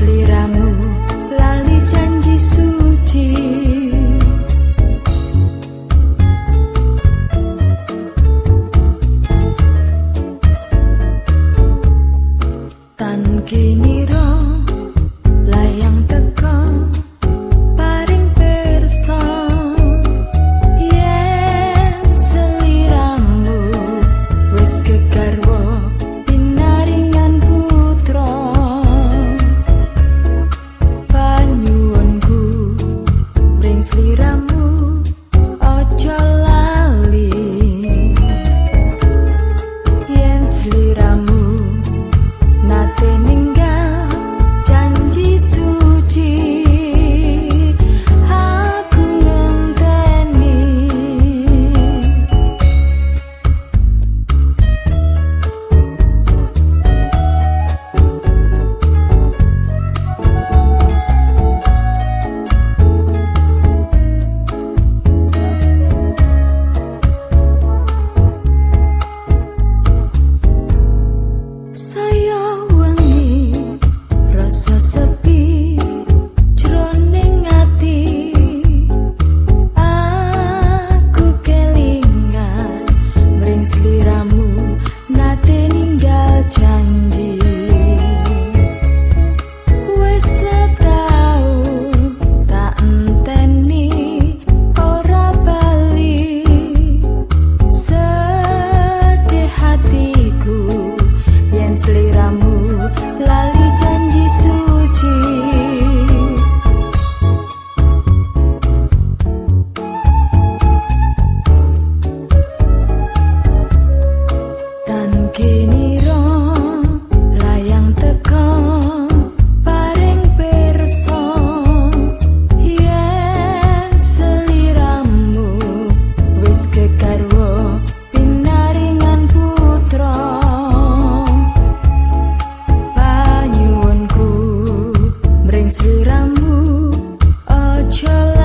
seliramu lali janji suci. Tan kini roh Siramu seliramu lali janji suci. Dan kini roh padamu ojo oh,